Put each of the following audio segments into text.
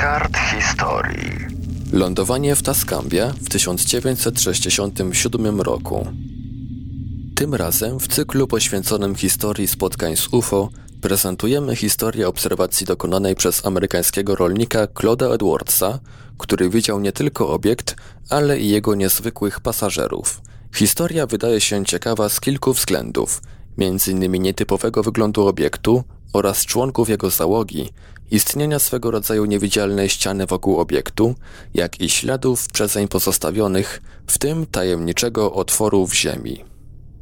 kart historii. Lądowanie w Taskambia w 1967 roku. Tym razem w cyklu poświęconym historii spotkań z UFO prezentujemy historię obserwacji dokonanej przez amerykańskiego rolnika Claude'a Edwardsa, który widział nie tylko obiekt, ale i jego niezwykłych pasażerów. Historia wydaje się ciekawa z kilku względów, m.in. nietypowego wyglądu obiektu oraz członków jego załogi, istnienia swego rodzaju niewidzialnej ściany wokół obiektu, jak i śladów przezeń pozostawionych, w tym tajemniczego otworu w ziemi.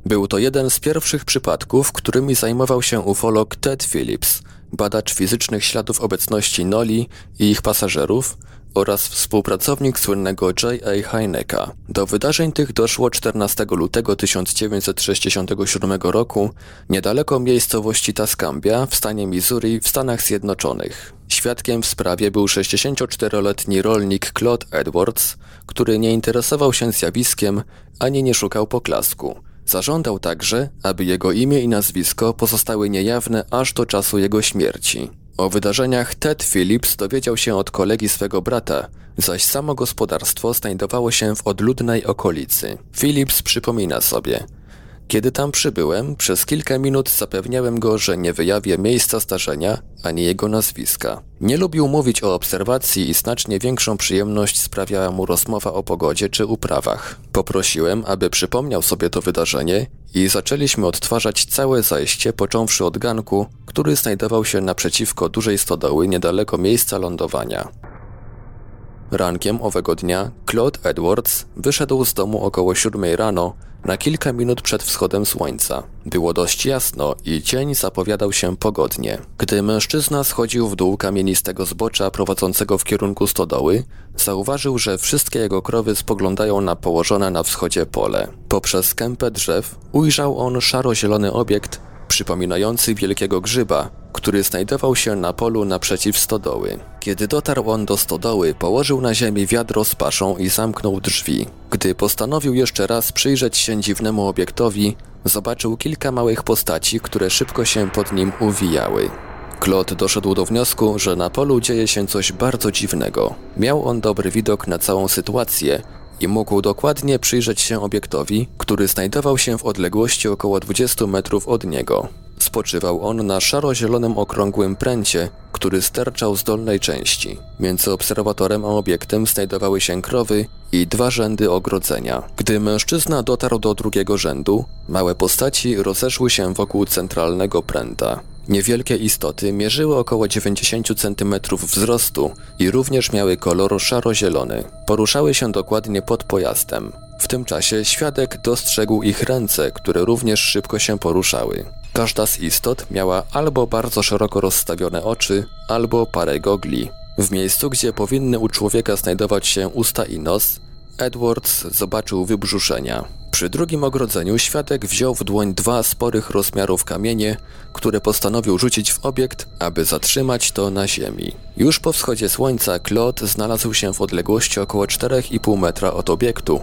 Był to jeden z pierwszych przypadków, którymi zajmował się ufolog Ted Phillips, badacz fizycznych śladów obecności Noli i ich pasażerów oraz współpracownik słynnego J.A. Heineka. Do wydarzeń tych doszło 14 lutego 1967 roku niedaleko miejscowości Tascambia w stanie Missouri w Stanach Zjednoczonych. Świadkiem w sprawie był 64-letni rolnik Claude Edwards, który nie interesował się zjawiskiem ani nie szukał poklasku. Zażądał także, aby jego imię i nazwisko pozostały niejawne aż do czasu jego śmierci. O wydarzeniach Ted Phillips dowiedział się od kolegi swego brata, zaś samo gospodarstwo znajdowało się w odludnej okolicy. Phillips przypomina sobie – kiedy tam przybyłem, przez kilka minut zapewniałem go, że nie wyjawię miejsca starzenia ani jego nazwiska. Nie lubił mówić o obserwacji i znacznie większą przyjemność sprawiała mu rozmowa o pogodzie czy uprawach. Poprosiłem, aby przypomniał sobie to wydarzenie i zaczęliśmy odtwarzać całe zajście, począwszy od ganku, który znajdował się naprzeciwko dużej stodoły niedaleko miejsca lądowania. Rankiem owego dnia Claude Edwards wyszedł z domu około siódmej rano na kilka minut przed wschodem słońca. Było dość jasno i cień zapowiadał się pogodnie. Gdy mężczyzna schodził w dół kamienistego zbocza prowadzącego w kierunku stodoły, zauważył, że wszystkie jego krowy spoglądają na położone na wschodzie pole. Poprzez kępę drzew ujrzał on szaro-zielony obiekt przypominający wielkiego grzyba, który znajdował się na polu naprzeciw stodoły. Kiedy dotarł on do stodoły, położył na ziemi wiadro z paszą i zamknął drzwi. Gdy postanowił jeszcze raz przyjrzeć się dziwnemu obiektowi, zobaczył kilka małych postaci, które szybko się pod nim uwijały. Claude doszedł do wniosku, że na polu dzieje się coś bardzo dziwnego. Miał on dobry widok na całą sytuację i mógł dokładnie przyjrzeć się obiektowi, który znajdował się w odległości około 20 metrów od niego. Spoczywał on na szaro-zielonym okrągłym pręcie, który sterczał z dolnej części. Między obserwatorem a obiektem znajdowały się krowy i dwa rzędy ogrodzenia. Gdy mężczyzna dotarł do drugiego rzędu, małe postaci rozeszły się wokół centralnego pręta. Niewielkie istoty mierzyły około 90 cm wzrostu i również miały kolor szaro-zielony. Poruszały się dokładnie pod pojazdem. W tym czasie świadek dostrzegł ich ręce, które również szybko się poruszały. Każda z istot miała albo bardzo szeroko rozstawione oczy, albo parę gogli. W miejscu, gdzie powinny u człowieka znajdować się usta i nos, Edwards zobaczył wybrzuszenia. Przy drugim ogrodzeniu świadek wziął w dłoń dwa sporych rozmiarów kamienie, które postanowił rzucić w obiekt, aby zatrzymać to na ziemi. Już po wschodzie słońca Claude znalazł się w odległości około 4,5 metra od obiektu,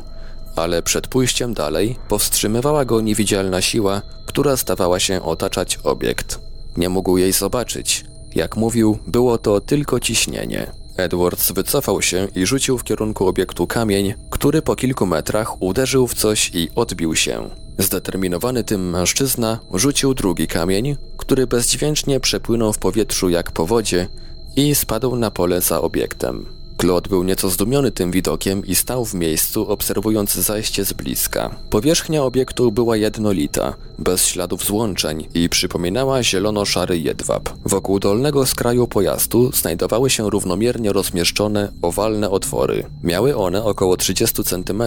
ale przed pójściem dalej powstrzymywała go niewidzialna siła, która stawała się otaczać obiekt. Nie mógł jej zobaczyć. Jak mówił, było to tylko ciśnienie. Edwards wycofał się i rzucił w kierunku obiektu kamień, który po kilku metrach uderzył w coś i odbił się. Zdeterminowany tym mężczyzna rzucił drugi kamień, który bezdźwięcznie przepłynął w powietrzu jak po wodzie i spadł na pole za obiektem. Claude był nieco zdumiony tym widokiem i stał w miejscu, obserwując zajście z bliska. Powierzchnia obiektu była jednolita, bez śladów złączeń i przypominała zielono-szary jedwab. Wokół dolnego skraju pojazdu znajdowały się równomiernie rozmieszczone, owalne otwory. Miały one około 30 cm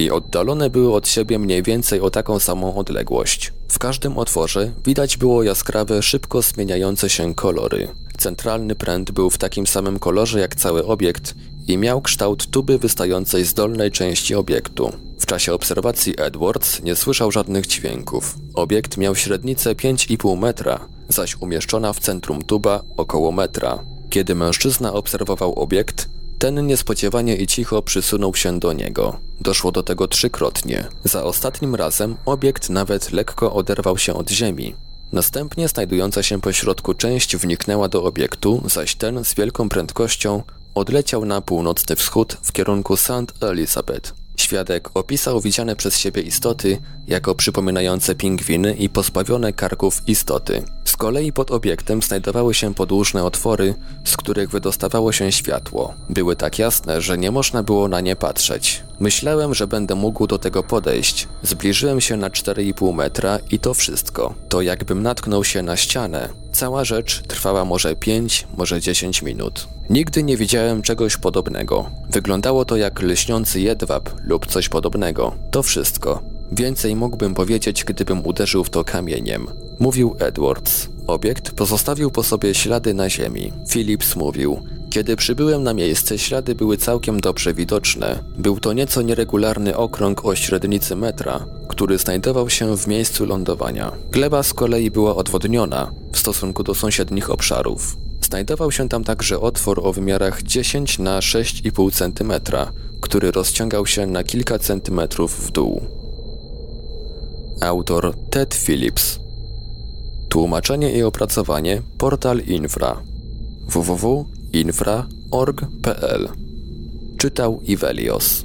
i oddalone były od siebie mniej więcej o taką samą odległość. W każdym otworze widać było jaskrawe, szybko zmieniające się kolory. Centralny pręt był w takim samym kolorze jak cały obiekt i miał kształt tuby wystającej z dolnej części obiektu. W czasie obserwacji Edwards nie słyszał żadnych dźwięków. Obiekt miał średnicę 5,5 metra, zaś umieszczona w centrum tuba około metra. Kiedy mężczyzna obserwował obiekt, ten niespodziewanie i cicho przysunął się do niego. Doszło do tego trzykrotnie. Za ostatnim razem obiekt nawet lekko oderwał się od ziemi. Następnie znajdująca się pośrodku część wniknęła do obiektu, zaś ten z wielką prędkością odleciał na północny wschód w kierunku St. Elizabeth. Świadek opisał widziane przez siebie istoty jako przypominające pingwiny i pozbawione karków istoty. Z kolei pod obiektem znajdowały się podłużne otwory, z których wydostawało się światło. Były tak jasne, że nie można było na nie patrzeć. Myślałem, że będę mógł do tego podejść. Zbliżyłem się na 4,5 metra i to wszystko. To jakbym natknął się na ścianę. Cała rzecz trwała może 5, może 10 minut. Nigdy nie widziałem czegoś podobnego. Wyglądało to jak lśniący jedwab lub coś podobnego. To wszystko. Więcej mógłbym powiedzieć, gdybym uderzył w to kamieniem. Mówił Edwards. Obiekt pozostawił po sobie ślady na ziemi. Phillips mówił. Kiedy przybyłem na miejsce, ślady były całkiem dobrze widoczne. Był to nieco nieregularny okrąg o średnicy metra, który znajdował się w miejscu lądowania. Gleba z kolei była odwodniona w stosunku do sąsiednich obszarów. Znajdował się tam także otwór o wymiarach 10 na 6,5 cm, który rozciągał się na kilka centymetrów w dół. Autor Ted Phillips Tłumaczenie i opracowanie portal Infra. www.infra.org.pl Czytał Ivelios